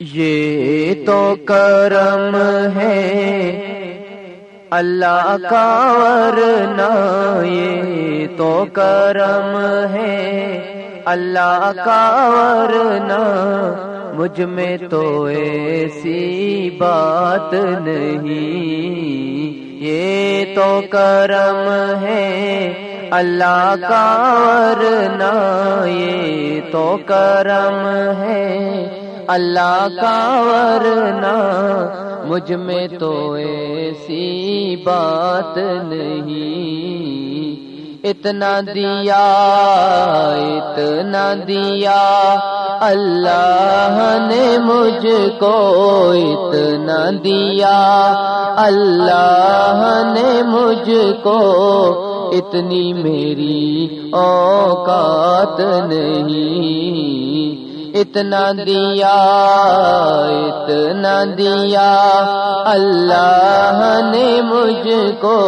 یہ تو کرم ہے۔ اللہ کا ورنہ یہ تو کرم ہے۔ اللہ کا ورنہ مجھ میں تو ایسی بات نہیں۔ یہ تو کرم ہے۔ اللہ کا ورنہ یہ تو کرم ہے۔ اللہ کا ورنہ مجھ میں تو ایسی بات نہیں۔ اتنا دیا اتنا دیا۔ اللہ نے مجھ کو اتنا دیا۔ اللہ نے مجھ کو اتنی میری اوقات نہیں۔ اتنا دیا اتنا دیا۔ اللہ نے مجھ کو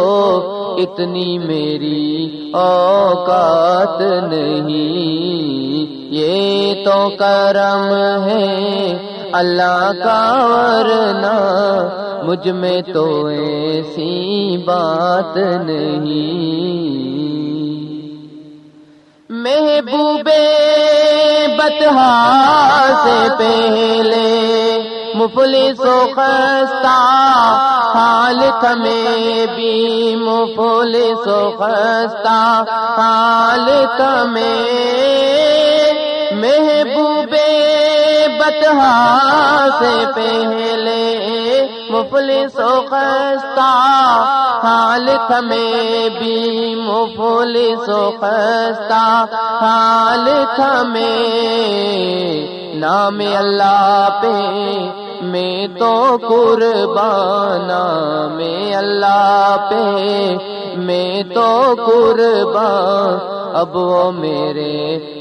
اتنی میری اوقات نہیں۔ یہ تو کرم ہے، اللہ کا ورنہ مجھ میں تو ایسی بات نہیں۔ محبوبے بتہا سے پہلے مفلس و خستہ حال میں بھی مفلس و خستہ حال میں محبوبے بتہا سے پہلے مفلس و خستہ حال تھمے بھی مفلس و خستہ حال تھمے نام اللہ پہ میں تو قربان میں اللہ پہ میں تو قربان، اب وہ میرے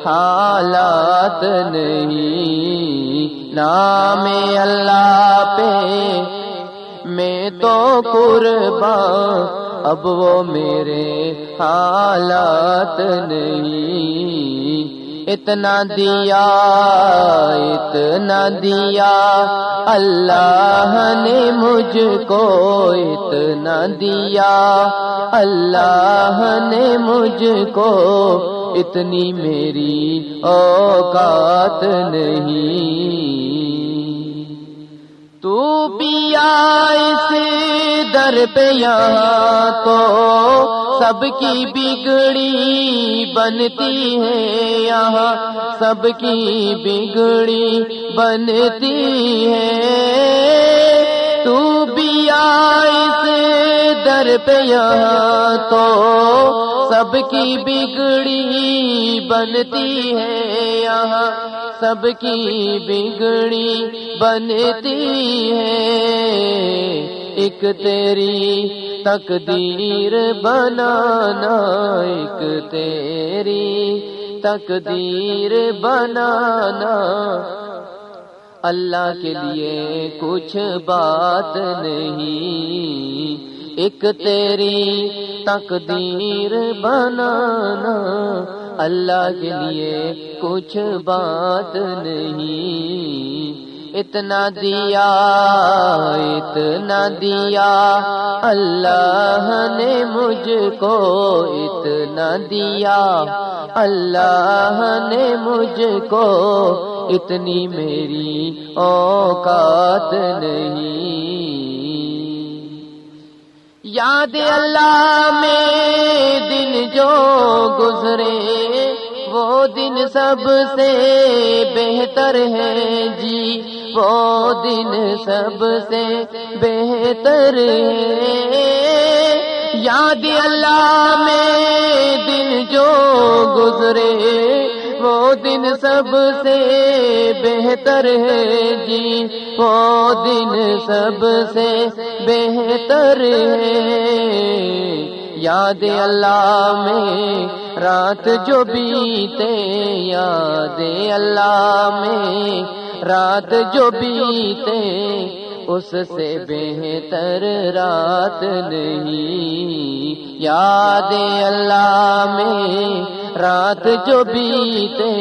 حالات نہیں، نام اللہ پہ میں تو قربان اب وہ میرے حالات نہیں۔ اتنا دیا اتنا دیا، اللہ نے مجھ کو اتنا دیا۔ اللہ نے مجھ کو اتنی میری اوقات نہیں۔ تو پیا اس در پہ یہاں تو سب کی بگڑی بنتی ہے یہاں سب کی بگڑی بنتی ہے۔ تو بھی اس در پہ یہاں تو سب کی بگڑی بنتی ہے یہاں۔ سب کی بگڑی بنتی ہے۔ ایک تیری تقدیر بنانا، ایک تیری تقدیر بنانا۔ اللہ کے لیے کچھ بات نہیں، ایک تیری تقدیر بنانا۔ اللہ کے لیے کچھ بات نہیں۔ اتنا دیا اتنا دیا، اللہ نے مجھ کو اتنا دیا۔ اللہ نے مجھ کو اتنی میری اوقات نہیں۔ یاد اللہ میں دن جو گزرے، وہ دن سب سے بہتر ہے جی۔ وہ دن سب سے بہتر ہے۔ یاد اللہ میں دن جو گزرے دن سب سے بہتر ہے جی۔ وہ دن سب سے بہتر ہے۔ یاد اللہ میں رات جو بیتے، یاد اللہ میں رات جو بیتے، اس سے بہتر رات نہیں۔ یاد اللہ میں رات جو بیتے،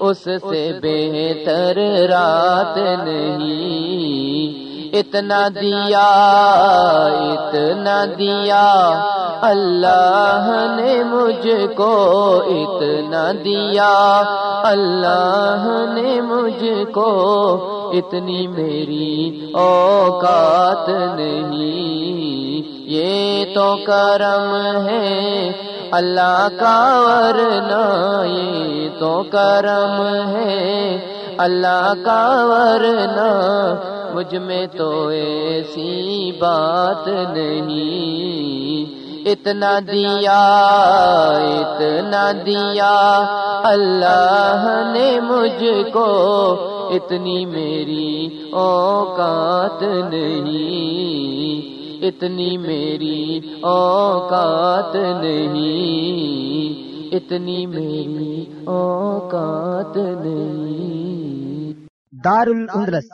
اس سے بہتر رات نہیں۔ اتنا دیا اتنا دیا، اللہ نے مجھ کو اتنا دیا۔ اللہ نے مجھ کو اتنی میری اوقات نہیں۔ یہ تو کرم ہے اللہ کا ورنہ یہ تو کرم ہے۔ اللہ کا ورنہ مجھ میں تو ایسی بات نہیں۔ اتنا دیا اتنا دیا، اللہ نے مجھ کو اتنی میری اوقات نہیں۔ اتنی میری اوقات نہیں اتنی میری اوقات نہیں۔ دار الاندلس